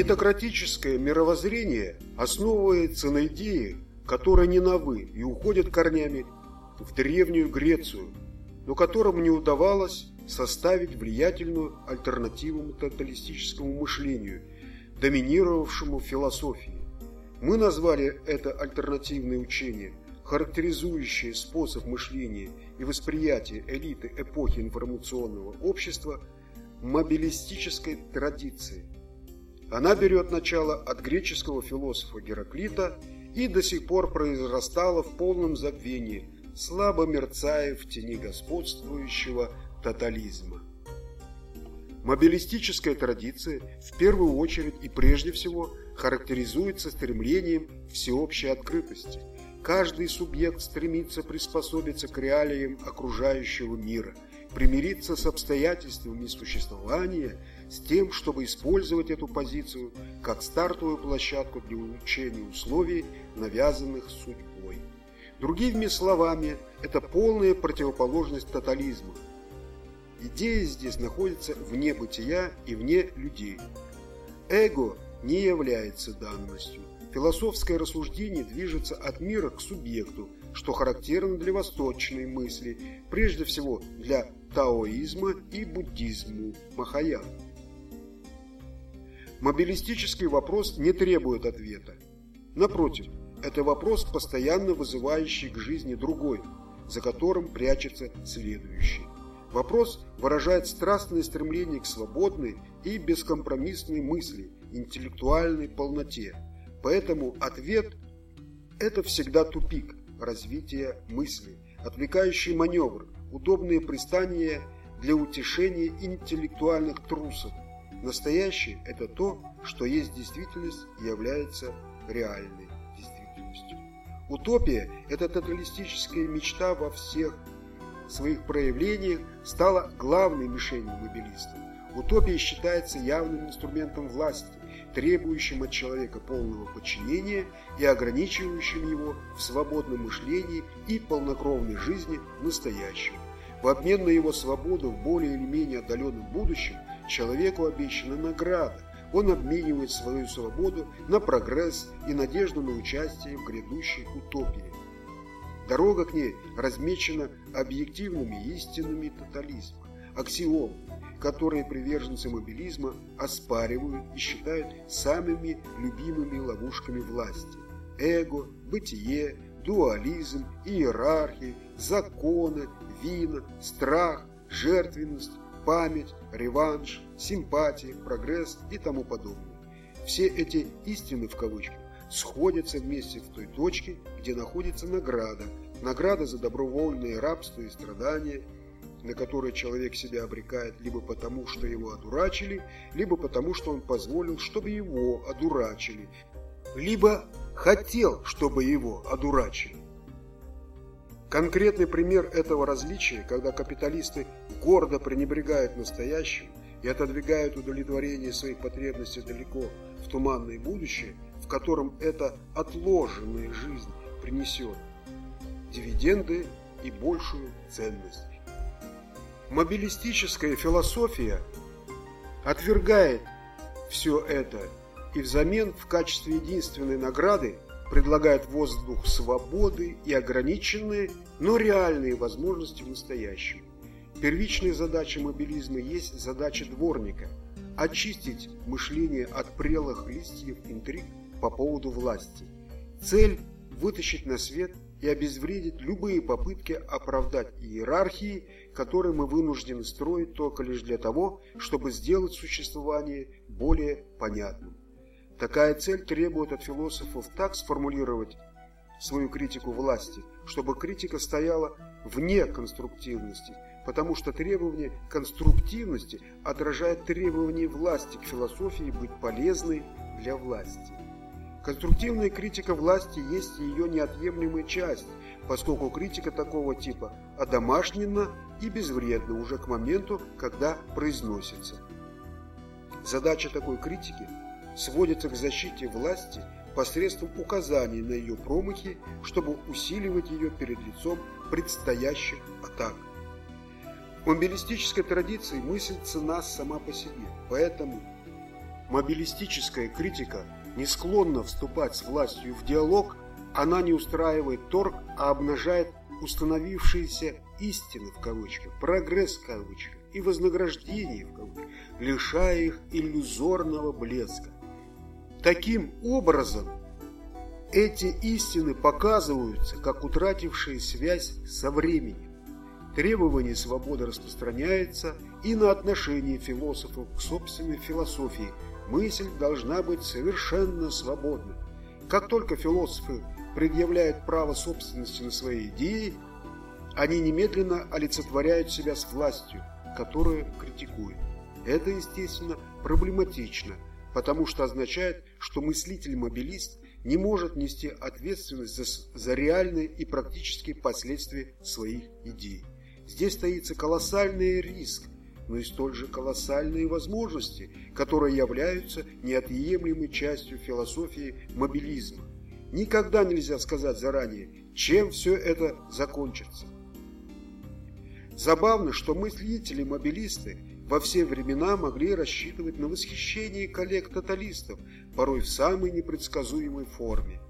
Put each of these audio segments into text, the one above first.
Нетократическое мировоззрение основывается на идее, которая не новы и уходит корнями в древнюю Грецию, но которым не удавалось составить влиятельную альтернативу тоталистическому мышлению, доминировавшему в философии. Мы назвали это альтернативное учение, характеризующее способ мышления и восприятия элиты эпохи информационного общества, мобилистической традицией. Она берет начало от греческого философа Гераклита и до сих пор произрастала в полном забвении, слабо мерцая в тени господствующего тотализма. Мобилистическая традиция в первую очередь и прежде всего характеризуется стремлением всеобщей открытости. Каждый субъект стремится приспособиться к реалиям окружающего мира, примириться с обстоятельствами существования, с тем, чтобы использовать эту позицию как стартовую площадку для улучшения условий, навязанных судьбой. Другими словами, это полная противоположность тотализма – Идея здесь находится вне бытия и вне людей. Эго не является данностью. Философское рассуждение движется от мира к субъекту, что характерно для восточной мысли, прежде всего для таоизма и буддизму Махаян. Мобилистический вопрос не требует ответа. Напротив, это вопрос, постоянно вызывающий к жизни другой, за которым прячется следующий. Вопрос выражает страстное стремление к свободной и бескомпромиссной мысли, интеллектуальной полноте. Поэтому ответ – это всегда тупик развития мысли, отвлекающий маневр, удобные пристания для утешения интеллектуальных трусов. Настоящее – это то, что есть действительность и является реальной действительностью. Утопия – это тоталистическая мечта во всех своих проявлениях стала главной мишенью мобилистов. Утопия считается явным инструментом власти, требующим от человека полного подчинения и ограничивающим его в свободном мышлении и полнокровной жизни в настоящем. В обмен на его свободу в более или менее отдаленном будущем человеку обещана награда. Он обменивает свою свободу на прогресс и надежду на участие в грядущей утопии. Дорога к ней размечена объективными истинами тотализма, аксиом, которые приверженцы мобилизма оспаривают и считают самыми любимыми ловушками власти. Эго, бытие, дуализм, иерархия, законы, вина, страх, жертвенность, память, реванш, симпатия, прогресс и тому подобное. Все эти истины в кавычках сходятся вместе в той точке, где находится награда, награда за добровольное рабство и страдания, на которые человек себя обрекает либо потому, что его одурачили, либо потому, что он позволил, чтобы его одурачили, либо хотел, чтобы его одурачили. Конкретный пример этого различия, когда капиталисты гордо пренебрегают настоящим и отодвигают удовлетворение своих потребностей далеко в туманное будущее – котором эта отложенная жизнь принесет дивиденды и большую ценность. Мобилистическая философия отвергает все это и взамен в качестве единственной награды предлагает воздух свободы и ограниченные, но реальные возможности в настоящем. Первичная задача мобилизма есть задача дворника – очистить мышление от прелых листьев интриг по поводу власти. Цель – вытащить на свет и обезвредить любые попытки оправдать иерархии, которые мы вынуждены строить только лишь для того, чтобы сделать существование более понятным. Такая цель требует от философов так сформулировать свою критику власти, чтобы критика стояла вне конструктивности, потому что требование конструктивности отражает требование власти к философии быть полезной для власти. Конструктивная критика власти есть ее неотъемлемая часть, поскольку критика такого типа одомашнена и безвредна уже к моменту, когда произносится. Задача такой критики сводится к защите власти посредством указаний на ее промахи, чтобы усиливать ее перед лицом предстоящих атак. В мобилистической традиции мысль цена сама по себе, поэтому мобилистическая критика не склонна вступать с властью в диалог, она не устраивает торг, а обнажает установившиеся истины в кавычках, прогресс в кавычках и вознаграждение в кавычках, лишая их иллюзорного блеска. Таким образом, эти истины показываются как утратившие связь со временем. Требование свободы распространяется и на отношение философов к собственной философии. Мысль должна быть совершенно свободной. Как только философы предъявляют право собственности на свои идеи, они немедленно олицетворяют себя с властью, которую критикуют. Это, естественно, проблематично, потому что означает, что мыслитель-мобилист не может нести ответственность за, за реальные и практические последствия своих идей. Здесь стоится колоссальный риск, но и столь же колоссальные возможности, которые являются неотъемлемой частью философии мобилизма. Никогда нельзя сказать заранее, чем все это закончится. Забавно, что мыслители-мобилисты во все времена могли рассчитывать на восхищение коллег-тоталистов, порой в самой непредсказуемой форме.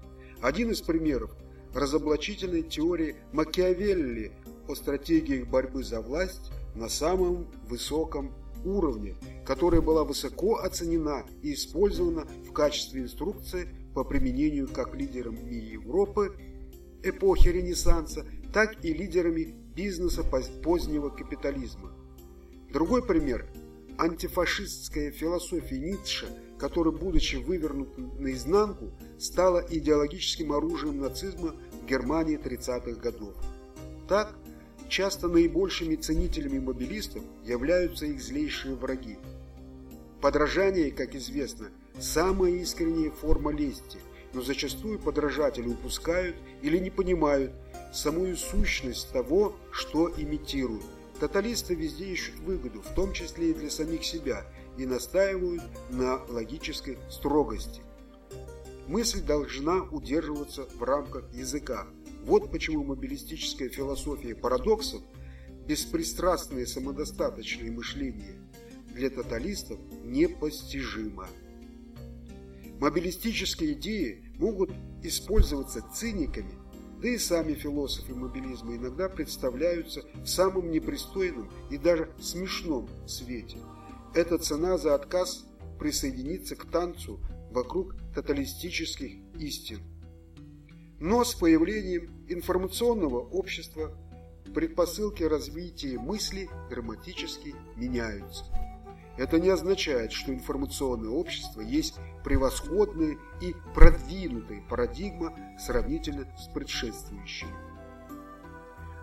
Один из примеров – разоблачительной теории Макиавелли о стратегиях борьбы за власть на самом высоком уровне, которая была высоко оценена и использована в качестве инструкции по применению как лидерами Европы эпохи Ренессанса, так и лидерами бизнеса позднего капитализма. Другой пример – антифашистская философия Ницше, которая, будучи вывернута наизнанку, стала идеологическим оружием нацизма в Германии 30-х годов. Так, часто наибольшими ценителями мобилистов являются их злейшие враги. Подражание, как известно, самая искренняя форма лести, но зачастую подражатели упускают или не понимают самую сущность того, что имитируют. Тоталисты везде ищут выгоду, в том числе и для самих себя, и настаивают на логической строгости. Мысль должна удерживаться в рамках языка. Вот почему мобилистическая философия парадоксов, беспристрастное самодостаточное мышление для тоталистов непостижимо. Мобилистические идеи могут использоваться циниками, да и сами философы мобилизма иногда представляются в самом непристойном и даже смешном свете. Это цена за отказ присоединиться к танцу вокруг тоталистических истин. Но с появлением информационного общества предпосылки развития мысли драматически меняются. Это не означает, что информационное общество есть превосходная и продвинутая парадигма сравнительно с предшествующей.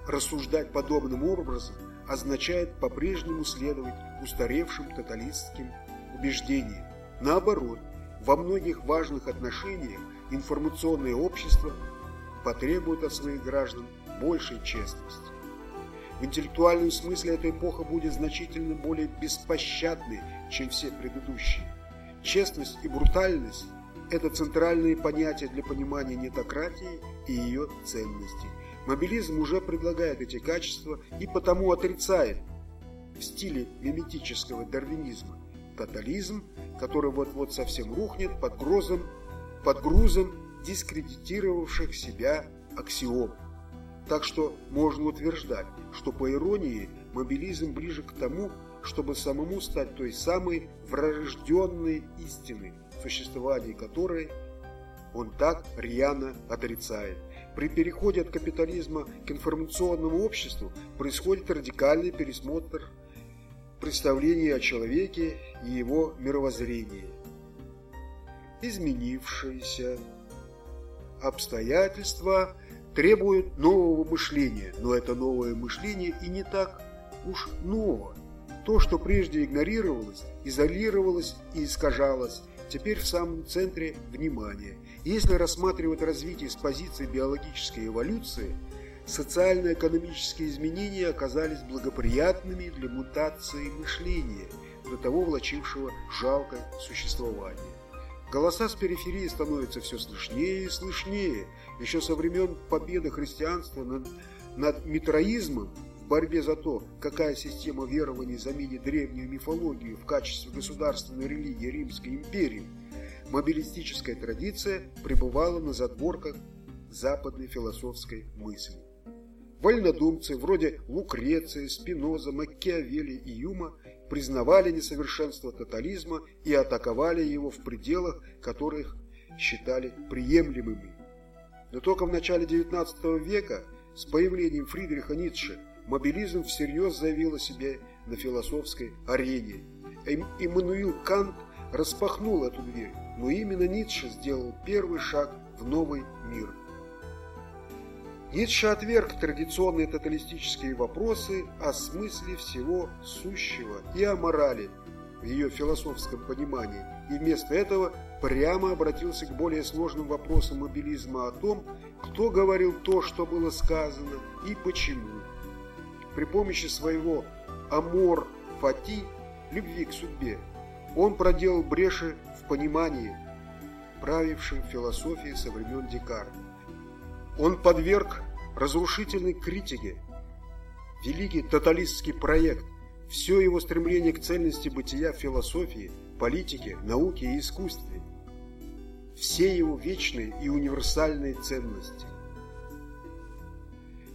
Рассуждать подобным образом означает по-прежнему следовать устаревшим тоталистским убеждениям. Наоборот, во многих важных отношениях информационное общество потребует от своих граждан большей честности. В интеллектуальном смысле эта эпоха будет значительно более беспощадной, чем все предыдущие. Честность и брутальность – это центральные понятия для понимания нетократии и ее ценностей. Мобилизм уже предлагает эти качества и потому отрицает в стиле миметического дарвинизма тотализм, который вот-вот совсем рухнет под, грозом, под грузом дискредитировавших себя аксиом. Так что можно утверждать, что по иронии мобилизм ближе к тому, чтобы самому стать той самой врожденной истиной, существование которой он так рьяно отрицает. При переходе от капитализма к информационному обществу происходит радикальный пересмотр представлений о человеке и его мировоззрении. Изменившиеся обстоятельства – требует нового мышления, но это новое мышление и не так уж ново. То, что прежде игнорировалось, изолировалось и искажалось, теперь в самом центре внимания. Если рассматривать развитие с позиции биологической эволюции, социально-экономические изменения оказались благоприятными для мутации мышления, до того влачившего жалкое существование. Голоса с периферии становятся все слышнее и слышнее. Еще со времен победы христианства над, над митроизмом в борьбе за то, какая система верований заменит древнюю мифологию в качестве государственной религии Римской империи, мобилистическая традиция пребывала на задворках западной философской мысли. Вольнодумцы вроде Лукреции, Спиноза, Маккиавелли и Юма признавали несовершенство тотализма и атаковали его в пределах, которых считали приемлемыми. Но только в начале XIX века с появлением Фридриха Ницше мобилизм всерьез заявил о себе на философской арене. Иммануил Кант распахнул эту дверь, но именно Ницше сделал первый шаг в новый мир. Ницше отверг традиционные тоталистические вопросы о смысле всего сущего и о морали в ее философском понимании, и вместо этого прямо обратился к более сложным вопросам мобилизма о том, кто говорил то, что было сказано, и почему. При помощи своего «amor fati» любви к судьбе он проделал бреши в понимании, правившем философии со времен Декарта. Он подверг разрушительной критике великий тоталистский проект, все его стремление к цельности бытия в философии, политике, науке и искусстве, все его вечные и универсальные ценности.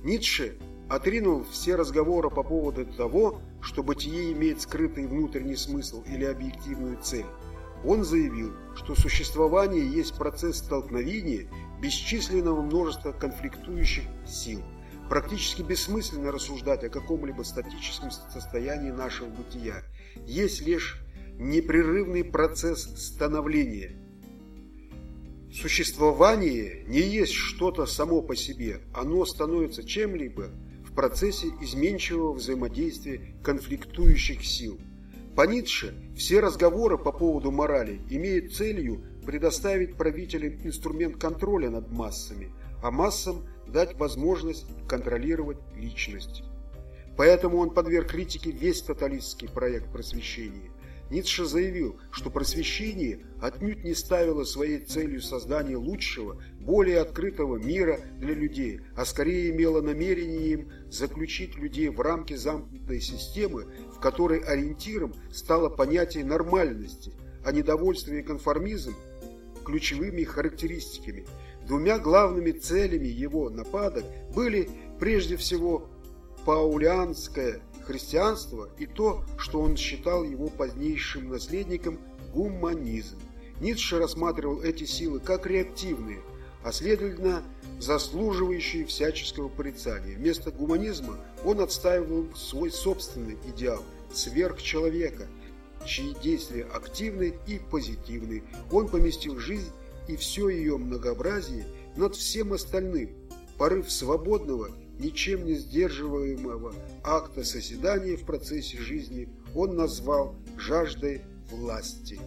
Ницше отринул все разговоры по поводу того, что бытие имеет скрытый внутренний смысл или объективную цель. Он заявил, что существование есть процесс столкновения бесчисленного множества конфликтующих сил. Практически бессмысленно рассуждать о каком-либо статическом состоянии нашего бытия. Есть лишь непрерывный процесс становления. Существование не есть что-то само по себе, оно становится чем-либо в процессе изменчивого взаимодействия конфликтующих сил. По Ницше все разговоры по поводу морали имеют целью предоставить правителям инструмент контроля над массами, а массам дать возможность контролировать личность. Поэтому он подверг критике весь тоталистский проект просвещения. Ницше заявил, что просвещение отнюдь не ставило своей целью создание лучшего, более открытого мира для людей, а скорее имело намерение им заключить людей в рамки замкнутой системы, в которой ориентиром стало понятие нормальности, а недовольство и конформизм ключевыми характеристиками. Двумя главными целями его нападок были прежде всего паулианское христианство и то, что он считал его позднейшим наследником гуманизм. Ницше рассматривал эти силы как реактивные, а следовательно заслуживающие всяческого порицания. Вместо гуманизма он отстаивал свой собственный идеал – сверхчеловека – чьи действия активны и позитивны. Он поместил жизнь и все ее многообразие над всем остальным. Порыв свободного, ничем не сдерживаемого акта созидания в процессе жизни он назвал жаждой власти.